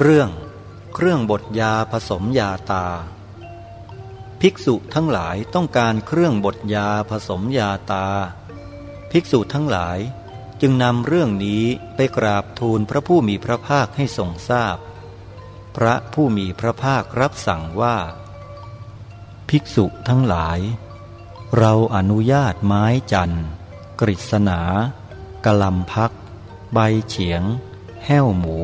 เรื่องเครื่องบดยาผสมยาตา ภิกษุทั้งหลายต้องการเครื่องบดยาผสมยาตา ภิกษุทั้งหลายจึงนำเรื่องนี้ไปกราบทูลพระผู้มีพระภาคให้ทรงทราบพพระผู้มีพระภาครับสั่งว่า ภิกษุทั้งหลาย เราอนุญาตไม้จันทร์กฤษณากะลำพัก ใบเฉียง แห้วหมู